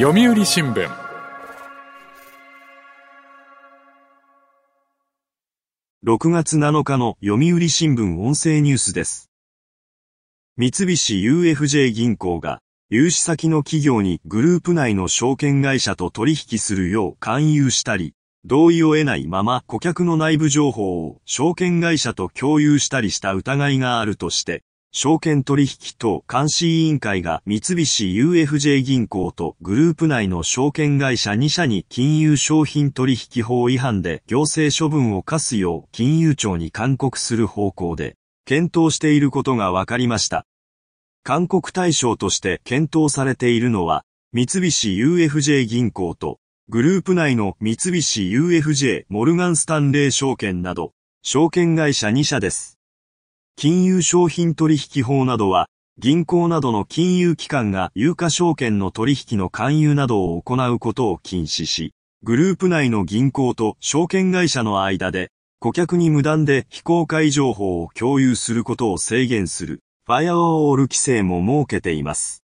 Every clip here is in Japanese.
読売新聞6月7日の読売新聞音声ニュースです。三菱 UFJ 銀行が融資先の企業にグループ内の証券会社と取引するよう勧誘したり、同意を得ないまま顧客の内部情報を証券会社と共有したりした疑いがあるとして、証券取引等監視委員会が三菱 UFJ 銀行とグループ内の証券会社2社に金融商品取引法違反で行政処分を課すよう金融庁に勧告する方向で検討していることが分かりました。勧告対象として検討されているのは三菱 UFJ 銀行とグループ内の三菱 UFJ モルガンスタンレー証券など証券会社2社です。金融商品取引法などは、銀行などの金融機関が有価証券の取引の勧誘などを行うことを禁止し、グループ内の銀行と証券会社の間で、顧客に無断で非公開情報を共有することを制限する、ファイアウォール規制も設けています。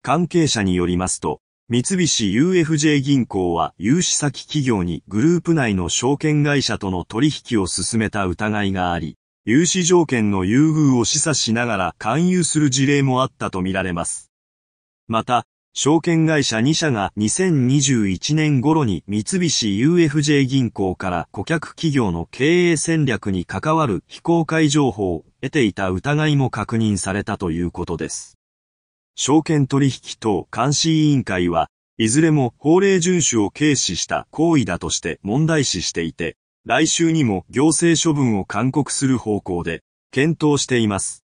関係者によりますと、三菱 UFJ 銀行は融資先企業にグループ内の証券会社との取引を進めた疑いがあり、融資条件の優遇を示唆しながら勧誘する事例もあったとみられます。また、証券会社2社が2021年頃に三菱 UFJ 銀行から顧客企業の経営戦略に関わる非公開情報を得ていた疑いも確認されたということです。証券取引等監視委員会は、いずれも法令遵守を軽視した行為だとして問題視していて、来週にも行政処分を勧告する方向で検討しています。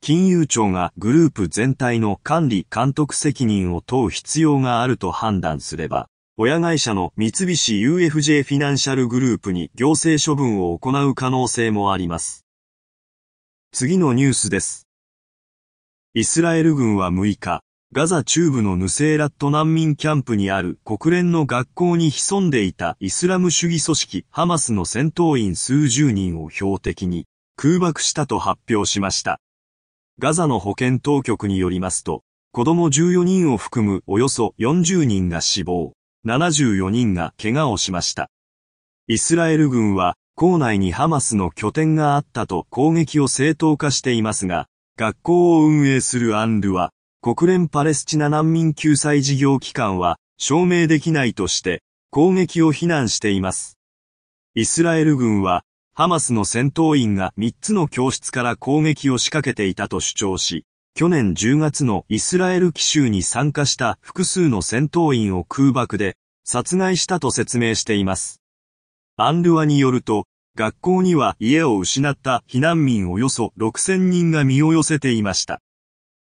金融庁がグループ全体の管理監督責任を問う必要があると判断すれば、親会社の三菱 UFJ フィナンシャルグループに行政処分を行う可能性もあります。次のニュースです。イスラエル軍は6日、ガザ中部のヌセーラット難民キャンプにある国連の学校に潜んでいたイスラム主義組織ハマスの戦闘員数十人を標的に空爆したと発表しました。ガザの保健当局によりますと、子供14人を含むおよそ40人が死亡、74人が怪我をしました。イスラエル軍は、校内にハマスの拠点があったと攻撃を正当化していますが、学校を運営するアンルは、国連パレスチナ難民救済事業機関は証明できないとして攻撃を非難しています。イスラエル軍はハマスの戦闘員が3つの教室から攻撃を仕掛けていたと主張し、去年10月のイスラエル奇襲に参加した複数の戦闘員を空爆で殺害したと説明しています。アンルワによると、学校には家を失った避難民およそ6000人が身を寄せていました。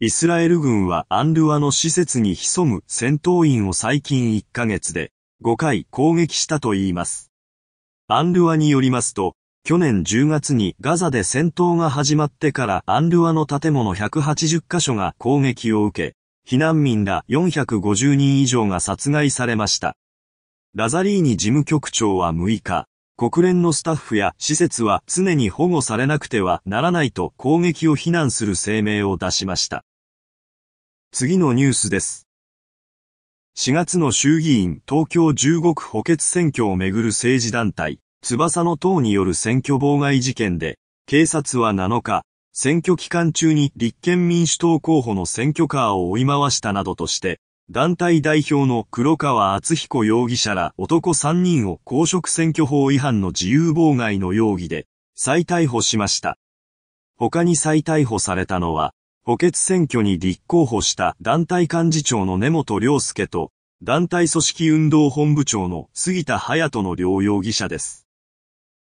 イスラエル軍はアンルワの施設に潜む戦闘員を最近1ヶ月で5回攻撃したといいます。アンルワによりますと、去年10月にガザで戦闘が始まってからアンルワの建物180カ所が攻撃を受け、避難民ら450人以上が殺害されました。ラザリーニ事務局長は6日、国連のスタッフや施設は常に保護されなくてはならないと攻撃を非難する声明を出しました。次のニュースです。4月の衆議院東京15区補欠選挙をめぐる政治団体、翼の党による選挙妨害事件で、警察は7日、選挙期間中に立憲民主党候補の選挙カーを追い回したなどとして、団体代表の黒川敦彦容疑者ら男3人を公職選挙法違反の自由妨害の容疑で再逮捕しました。他に再逮捕されたのは、補欠選挙に立候補した団体幹事長の根本良介と、団体組織運動本部長の杉田隼人の両容疑者です。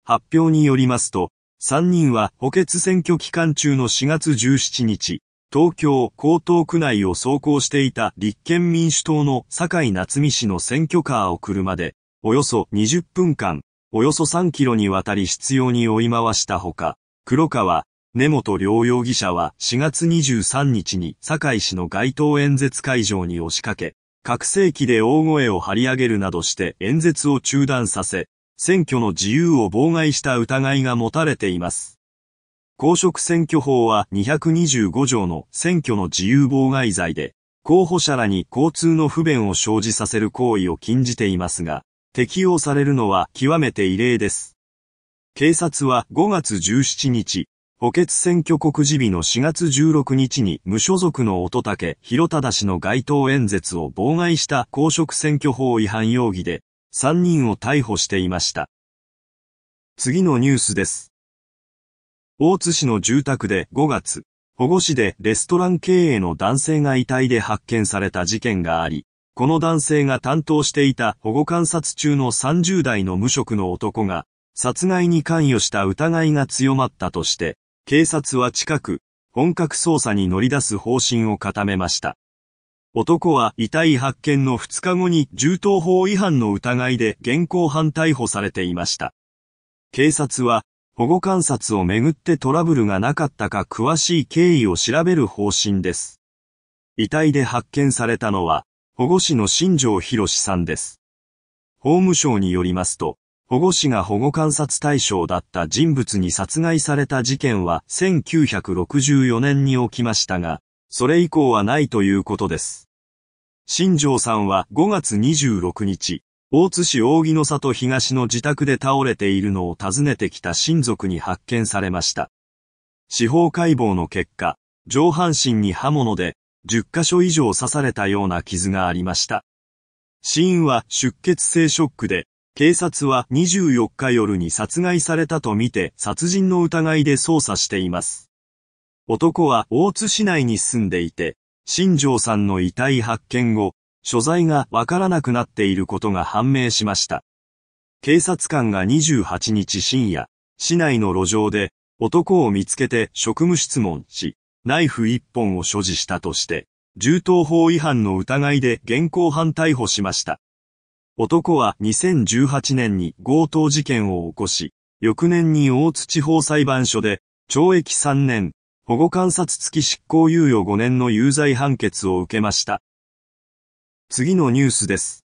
発表によりますと、3人は補欠選挙期間中の4月17日、東京江東区内を走行していた立憲民主党の坂井夏美氏の選挙カーを車で、およそ20分間、およそ3キロにわたり執拗に追い回したほか、黒川、根本両容疑者は4月23日に坂井氏の街頭演説会場に押しかけ、拡声器で大声を張り上げるなどして演説を中断させ、選挙の自由を妨害した疑いが持たれています。公職選挙法は225条の選挙の自由妨害罪で、候補者らに交通の不便を生じさせる行為を禁じていますが、適用されるのは極めて異例です。警察は5月17日、補欠選挙告示日の4月16日に無所属の乙武広忠氏の街頭演説を妨害した公職選挙法違反容疑で3人を逮捕していました。次のニュースです。大津市の住宅で5月、保護市でレストラン経営の男性が遺体で発見された事件があり、この男性が担当していた保護観察中の30代の無職の男が、殺害に関与した疑いが強まったとして、警察は近く、本格捜査に乗り出す方針を固めました。男は遺体発見の2日後に銃刀法違反の疑いで現行犯逮捕されていました。警察は保護観察をめぐってトラブルがなかったか詳しい経緯を調べる方針です。遺体で発見されたのは保護士の新庄博さんです。法務省によりますと、保護士が保護観察対象だった人物に殺害された事件は1964年に起きましたが、それ以降はないということです。新庄さんは5月26日、大津市扇の里東の自宅で倒れているのを訪ねてきた親族に発見されました。司法解剖の結果、上半身に刃物で10箇所以上刺されたような傷がありました。死因は出血性ショックで、警察は24日夜に殺害されたとみて殺人の疑いで捜査しています。男は大津市内に住んでいて、新庄さんの遺体発見後、所在がわからなくなっていることが判明しました。警察官が28日深夜、市内の路上で男を見つけて職務質問し、ナイフ1本を所持したとして、銃刀法違反の疑いで現行犯逮捕しました。男は2018年に強盗事件を起こし、翌年に大津地方裁判所で懲役3年、保護観察付き執行猶予5年の有罪判決を受けました。次のニュースです。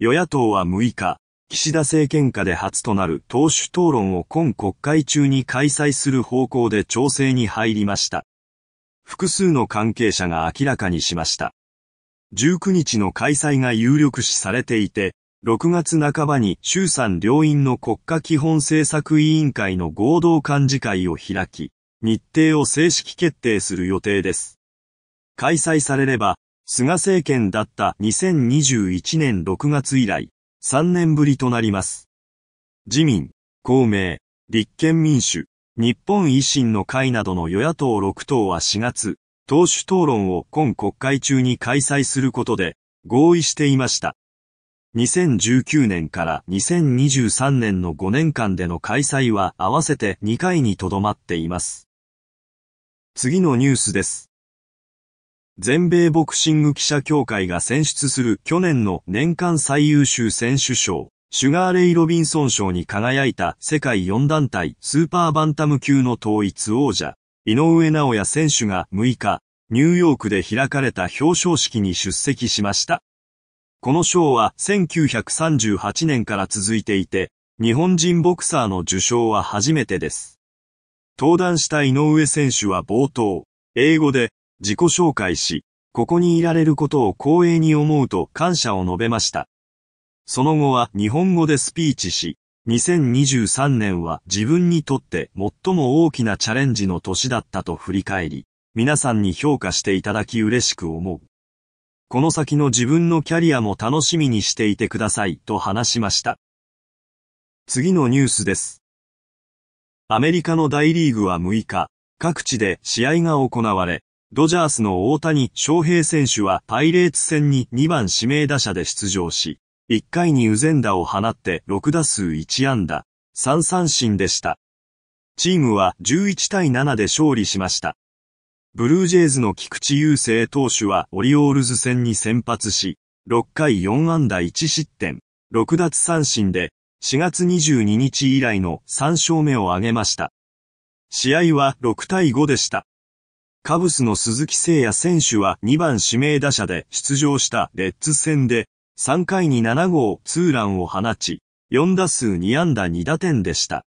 与野党は6日、岸田政権下で初となる党首討論を今国会中に開催する方向で調整に入りました。複数の関係者が明らかにしました。19日の開催が有力視されていて、6月半ばに衆参両院の国家基本政策委員会の合同幹事会を開き、日程を正式決定する予定です。開催されれば、菅政権だった2021年6月以来、3年ぶりとなります。自民、公明、立憲民主、日本維新の会などの与野党6党は4月、党首討論を今国会中に開催することで合意していました。2019年から2023年の5年間での開催は合わせて2回にとどまっています。次のニュースです。全米ボクシング記者協会が選出する去年の年間最優秀選手賞、シュガーレイ・ロビンソン賞に輝いた世界4団体スーパーバンタム級の統一王者、井上直也選手が6日、ニューヨークで開かれた表彰式に出席しました。この賞は1938年から続いていて、日本人ボクサーの受賞は初めてです。登壇した井上選手は冒頭、英語で自己紹介し、ここにいられることを光栄に思うと感謝を述べました。その後は日本語でスピーチし、2023年は自分にとって最も大きなチャレンジの年だったと振り返り、皆さんに評価していただき嬉しく思う。この先の自分のキャリアも楽しみにしていてくださいと話しました。次のニュースです。アメリカの大リーグは6日、各地で試合が行われ、ドジャースの大谷翔平選手はパイレーツ戦に2番指名打者で出場し、1回にウゼンダを放って6打数1安打、3三振でした。チームは11対7で勝利しました。ブルージェイズの菊池雄星投手はオリオールズ戦に先発し、6回4安打1失点、6奪三振で4月22日以来の3勝目を挙げました。試合は6対5でした。カブスの鈴木誠也選手は2番指名打者で出場したレッツ戦で3回に7号ツーランを放ち、4打数2安打2打点でした。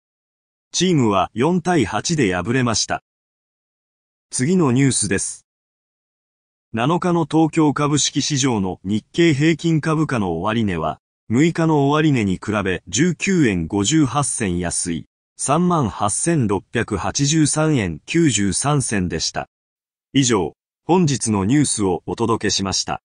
チームは4対8で敗れました。次のニュースです。7日の東京株式市場の日経平均株価の終値は、6日の終値に比べ19円58銭安い、38,683円93銭でした。以上、本日のニュースをお届けしました。